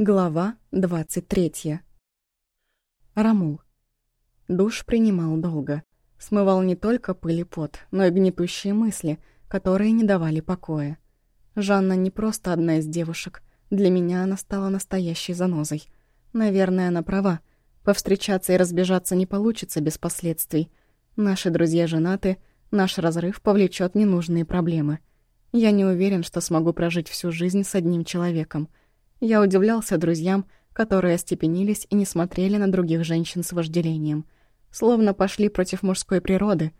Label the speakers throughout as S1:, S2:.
S1: Глава 23. Рамул. Душ принимал долго. Смывал не только пыль и пот, но и гнетущие мысли, которые не давали покоя. Жанна не просто одна из девушек. Для меня она стала настоящей занозой. Наверное, она права. Повстречаться и разбежаться не получится без последствий. Наши друзья женаты, наш разрыв повлечет ненужные проблемы. Я не уверен, что смогу прожить всю жизнь с одним человеком. Я удивлялся друзьям, которые остепенились и не смотрели на других женщин с вожделением. Словно пошли против мужской природы.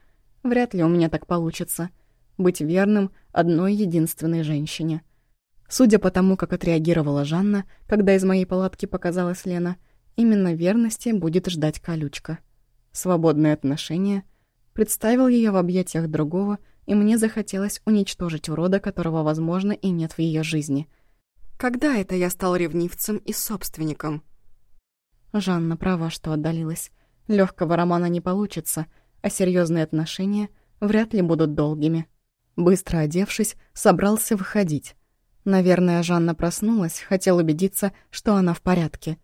S1: Вряд ли у меня так получится. Быть верным одной единственной женщине. Судя по тому, как отреагировала Жанна, когда из моей палатки показалась Лена, именно верности будет ждать колючка. Свободные отношения. Представил ее в объятиях другого — и мне захотелось уничтожить урода, которого, возможно, и нет в ее жизни. Когда это я стал ревнивцем и собственником? Жанна права, что отдалилась. Легкого романа не получится, а серьезные отношения вряд ли будут долгими. Быстро одевшись, собрался выходить. Наверное, Жанна проснулась, хотел убедиться, что она в порядке.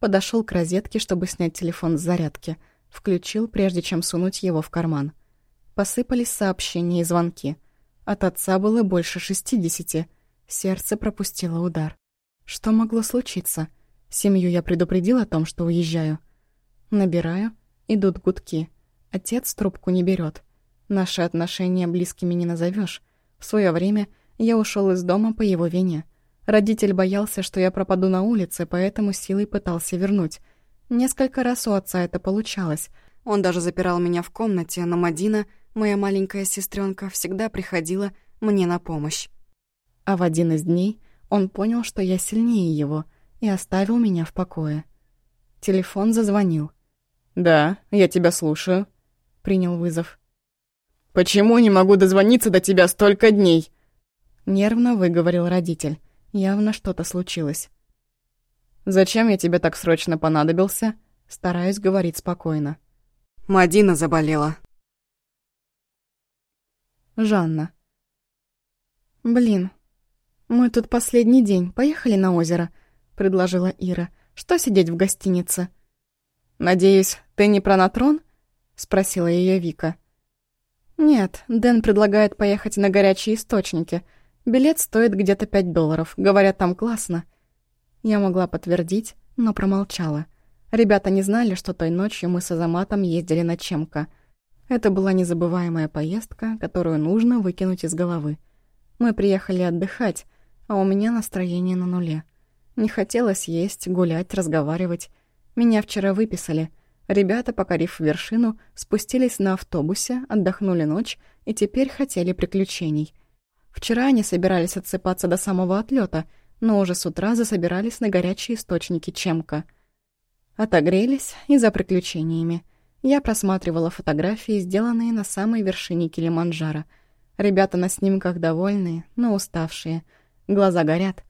S1: Подошел к розетке, чтобы снять телефон с зарядки. Включил, прежде чем сунуть его в карман — Посыпались сообщения и звонки. От отца было больше шестидесяти. Сердце пропустило удар. Что могло случиться? Семью я предупредил о том, что уезжаю. Набираю, идут гудки. Отец трубку не берет. Наши отношения близкими не назовешь. В свое время я ушел из дома по его вине. Родитель боялся, что я пропаду на улице, поэтому силой пытался вернуть. Несколько раз у отца это получалось. Он даже запирал меня в комнате, но Мадина моя маленькая сестренка всегда приходила мне на помощь. А в один из дней он понял, что я сильнее его, и оставил меня в покое. Телефон зазвонил.
S2: «Да, я тебя слушаю», —
S1: принял вызов.
S2: «Почему не могу дозвониться до тебя столько дней?»
S1: Нервно выговорил родитель. Явно что-то случилось.
S2: «Зачем я тебе так срочно понадобился?»
S1: Стараюсь говорить спокойно.
S2: «Мадина заболела»,
S1: Жанна. «Блин, мы тут последний день. Поехали на озеро», — предложила Ира. «Что сидеть в гостинице?»
S2: «Надеюсь, ты не про Натрон?» — спросила ее Вика.
S1: «Нет, Дэн предлагает поехать на горячие источники. Билет стоит где-то пять долларов. Говорят, там классно». Я могла подтвердить, но промолчала. Ребята не знали, что той ночью мы с Азаматом ездили на Чемка — это была незабываемая поездка, которую нужно выкинуть из головы. Мы приехали отдыхать, а у меня настроение на нуле. Не хотелось есть, гулять, разговаривать. Меня вчера выписали. Ребята, покорив вершину, спустились на автобусе, отдохнули ночь и теперь хотели приключений. Вчера они собирались отсыпаться до самого отлета, но уже с утра засобирались на горячие источники Чемка. Отогрелись и за приключениями. Я просматривала фотографии, сделанные на самой вершине Килиманджаро. Ребята на снимках довольные, но уставшие. Глаза горят.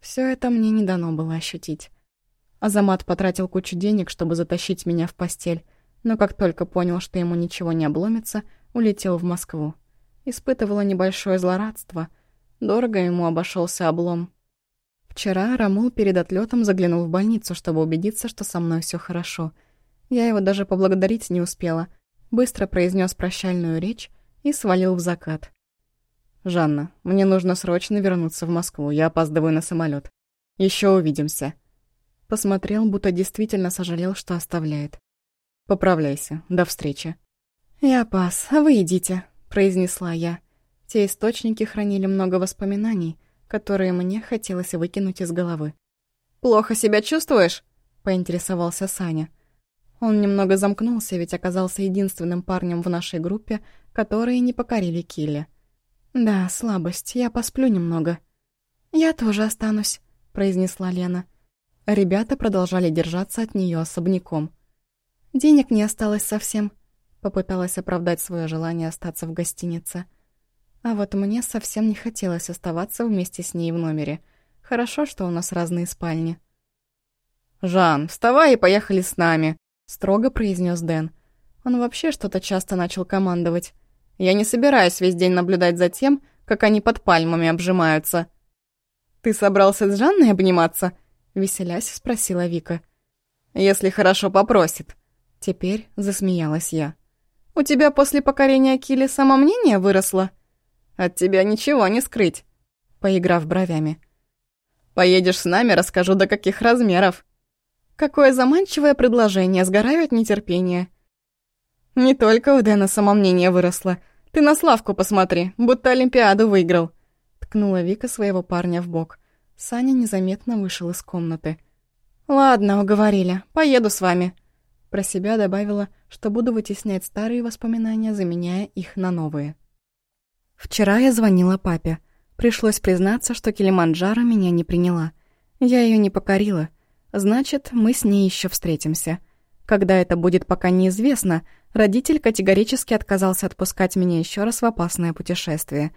S1: Все это мне не дано было ощутить. Азамат потратил кучу денег, чтобы затащить меня в постель, но как только понял, что ему ничего не обломится, улетел в Москву. Испытывала небольшое злорадство. Дорого ему обошелся облом. Вчера Рамул перед отлетом заглянул в больницу, чтобы убедиться, что со мной все хорошо — я его даже поблагодарить не успела. Быстро произнес прощальную речь и свалил в закат.
S2: «Жанна, мне нужно срочно вернуться в Москву. Я опаздываю на самолет. Еще увидимся».
S1: Посмотрел, будто действительно сожалел, что оставляет.
S2: «Поправляйся. До встречи».
S1: «Я пас, а вы идите», — произнесла я. Те источники хранили много воспоминаний, которые мне хотелось выкинуть из головы.
S2: «Плохо себя чувствуешь?» — поинтересовался Саня.
S1: Он немного замкнулся, ведь оказался единственным парнем в нашей группе, которые не покорили Килли. «Да, слабость, я посплю немного». «Я тоже останусь», — произнесла Лена. Ребята продолжали держаться от нее особняком. «Денег не осталось совсем», — попыталась оправдать свое желание остаться в гостинице. А вот мне совсем не хотелось оставаться вместе с ней в номере. Хорошо, что у нас разные спальни.
S2: «Жан, вставай и поехали с нами», —
S1: строго произнес Дэн. Он вообще что-то часто начал командовать.
S2: «Я не собираюсь весь день наблюдать за тем, как они под пальмами обжимаются».
S1: «Ты собрался с Жанной обниматься?» Веселясь, спросила Вика.
S2: «Если хорошо попросит».
S1: Теперь засмеялась я.
S2: «У тебя после покорения Кили самомнение выросло? От тебя ничего не скрыть», поиграв бровями. «Поедешь с нами, расскажу, до каких размеров». Какое заманчивое предложение, сгораю от нетерпения. Не только у Дэна самомнение выросло. Ты на Славку посмотри, будто Олимпиаду выиграл. Ткнула Вика своего парня в бок. Саня незаметно вышел из комнаты. «Ладно, уговорили. Поеду с вами». Про себя добавила, что буду вытеснять старые воспоминания, заменяя их на новые. Вчера я звонила папе. Пришлось признаться, что Килиманджаро меня не приняла. Я ее не покорила. Значит, мы с ней еще встретимся. Когда это будет, пока неизвестно, родитель категорически отказался отпускать меня еще раз в опасное путешествие.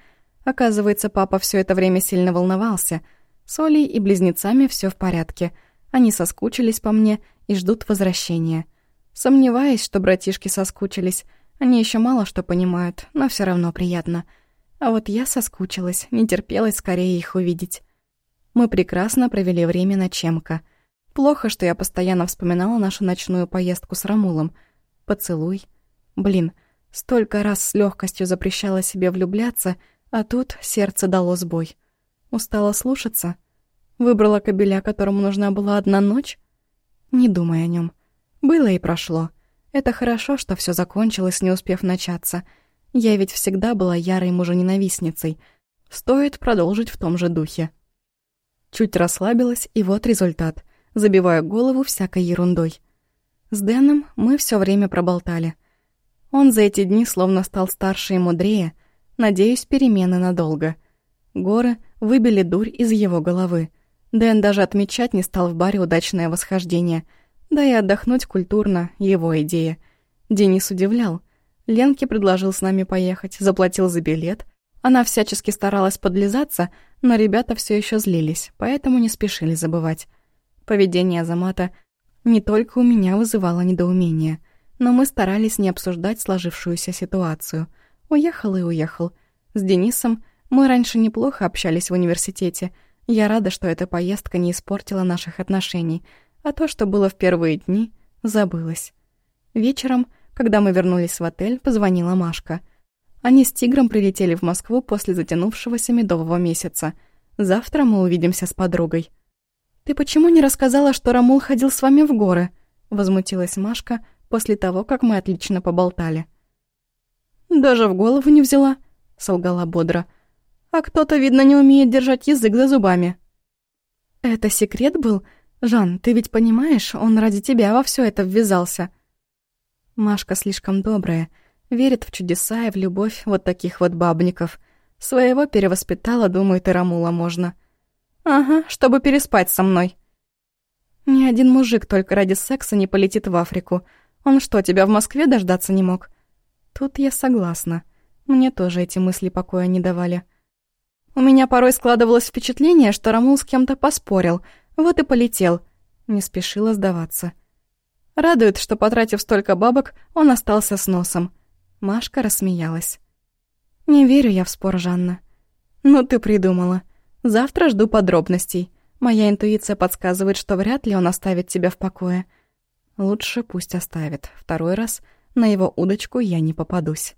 S2: Оказывается, папа все это время сильно волновался. С Олей и близнецами все в порядке. Они соскучились по мне и ждут возвращения. Сомневаюсь, что братишки соскучились. Они еще мало что понимают, но все равно приятно. А вот я соскучилась, не терпелась скорее их увидеть. Мы прекрасно провели время на Чемка — Плохо, что я постоянно вспоминала нашу ночную поездку с Рамулом. Поцелуй. Блин, столько раз с легкостью запрещала себе влюбляться, а тут сердце дало сбой. Устала слушаться? Выбрала кобеля, которому нужна была одна ночь? Не думай о нем. Было и прошло. Это хорошо, что все закончилось, не успев начаться. Я ведь всегда была ярой мужененавистницей. Стоит продолжить в том же духе. Чуть расслабилась, и вот результат забивая голову всякой ерундой. С Дэном мы все время проболтали. Он за эти дни словно стал старше и мудрее, надеюсь, перемены надолго. Горы выбили дурь из его головы. Дэн даже отмечать не стал в баре удачное восхождение. Да и отдохнуть культурно — его идея. Денис удивлял. Ленке предложил с нами поехать, заплатил за билет. Она всячески старалась подлизаться, но ребята все еще злились, поэтому не спешили забывать. Поведение Азамата не только у меня вызывало недоумение, но мы старались не обсуждать сложившуюся ситуацию. Уехал и уехал. С Денисом мы раньше неплохо общались в университете. Я рада, что эта поездка не испортила наших отношений, а то, что было в первые дни, забылось. Вечером, когда мы вернулись в отель, позвонила Машка. Они с Тигром прилетели в Москву после затянувшегося медового месяца. Завтра мы увидимся с подругой. «Ты почему не рассказала, что Рамул ходил с вами в горы?» — возмутилась Машка после того, как мы отлично поболтали. «Даже в голову не взяла», — солгала бодро. «А кто-то, видно, не умеет держать язык за зубами». «Это секрет был? Жан, ты ведь понимаешь, он ради тебя во все это ввязался». Машка слишком добрая, верит в чудеса и в любовь вот таких вот бабников. Своего перевоспитала, думает, и Рамула можно. «Ага, чтобы переспать со мной». «Ни один мужик только ради секса не полетит в Африку. Он что, тебя в Москве дождаться не мог?» Тут я согласна. Мне тоже эти мысли покоя не давали. У меня порой складывалось впечатление, что Рамул с кем-то поспорил, вот и полетел. Не спешила сдаваться. Радует, что, потратив столько бабок, он остался с носом. Машка рассмеялась. «Не верю я в спор, Жанна». «Ну ты придумала. Завтра жду подробностей. Моя интуиция подсказывает, что вряд ли он оставит тебя в покое. Лучше пусть оставит. Второй раз на его удочку я не попадусь.